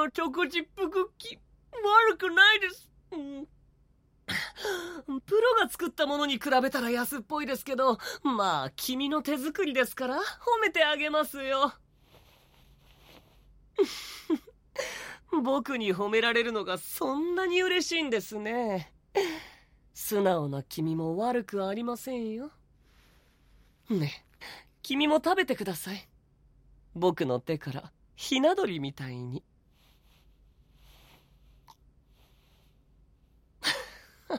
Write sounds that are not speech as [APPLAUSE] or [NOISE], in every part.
のチョコチップクッキー、悪くないです。うん [LAUGHS] プロが作ったものに比べたら安っぽいですけど、まあ、君の手作りですから、褒めてあげますよ。[LAUGHS] 僕に褒められるのがそんなに嬉しいんですね。素直な君も悪くありませんよ。ね、君も食べてください。僕の手からひな鳥みたいに。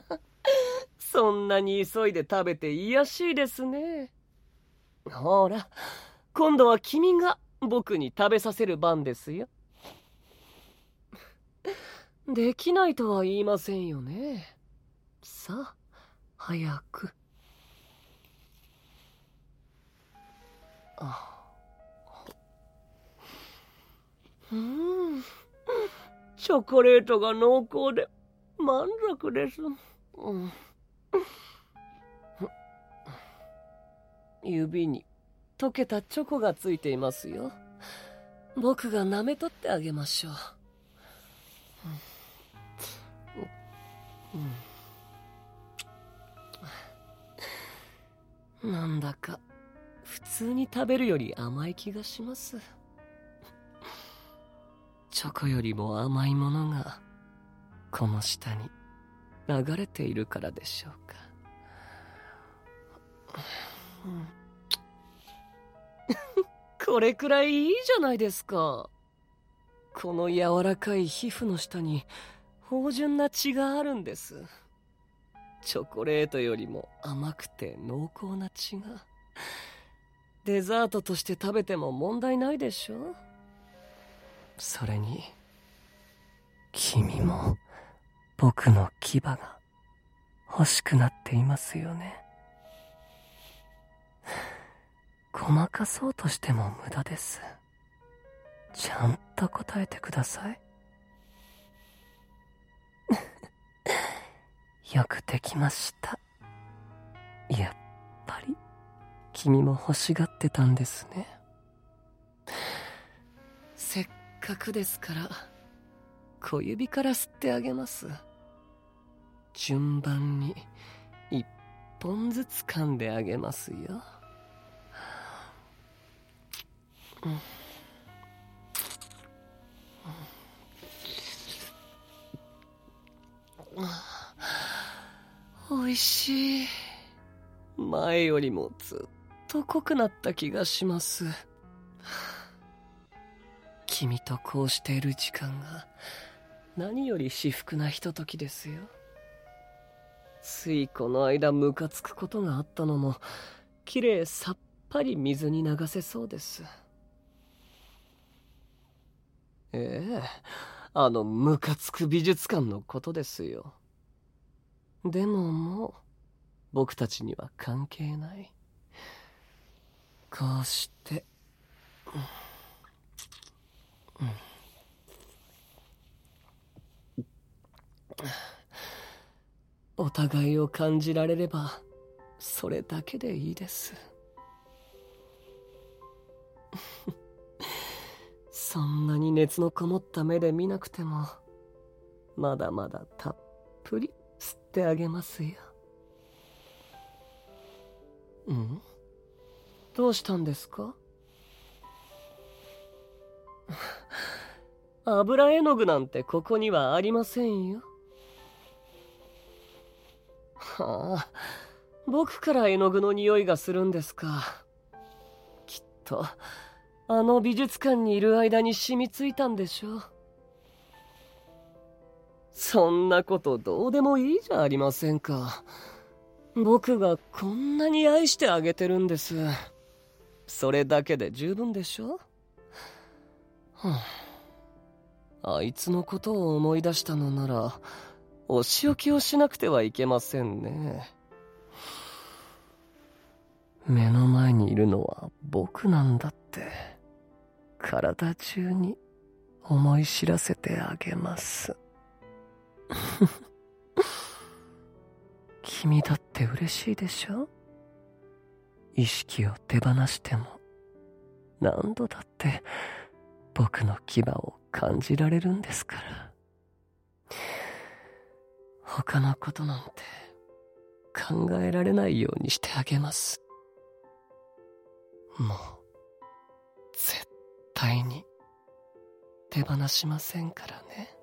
[LAUGHS] そんなに急いで食べて癒しいですね。ほら、今度は君が僕に食べさせる番ですよ。[LAUGHS] できないとは言いませんよね。さあ、早く。あ。うん。チョコレートが濃厚で満足です。指に溶けたチョコがついていますよ。僕が舐め取ってあげましょう。なんだか普通に食べるより甘い気がします。チョコよりも甘いものがこの下に流れているからでしょうか、[LAUGHS] これくらいいいじゃないですか。この柔らかい皮膚の下に芳醇な血があるんです。チョコレートよりも甘くて濃厚な血が。デザートとして食べても問題ないでしょ。それに君も。僕の牙が欲しくなっていますよね。ごまかそうとしても無駄です。ちゃんと答えてください。[LAUGHS] よくできました。やっぱり。君も欲しがってたんですね。せっかくですから小指から吸ってあげます。順番に一本ずつ噛んであげますよ、おいしい。前よりもずっと濃くなった気がします。君とこうしている時間が何より至福なひとときですよ。ついこの間ムカつくことがあったのも綺麗さっぱり水に流せそうです。ええあのムカつく美術館のことですよ。でももう僕たちには関係ない。こうして、うん。お互いを感じられればそれだけでいいです。[LAUGHS] そんなに熱のこもった目で見なくてもまだまだたっぷり吸ってあげますよ。うん？どうしたんですか？[LAUGHS] 油絵の具なんてここにはありませんよ。はあ。僕から絵の具の匂いがするんですか。きっとあの美術館にいる間に染みついたんでしょう。そんなことどうでもいいじゃありませんか。僕がこんなに愛してあげてるんです。それだけで十分でしょ、はあ、あいつのことを思い出したのならお仕置きをしなくてはいけませんね。目の前にいるのは僕なんだって、体中に思い知らせてあげます。[LAUGHS] 君だって嬉しいでしょ？意識を手放しても何度だって僕の牙を感じられるんですから他のことなんて考えられないようにしてあげますもう絶対に手放しませんからね。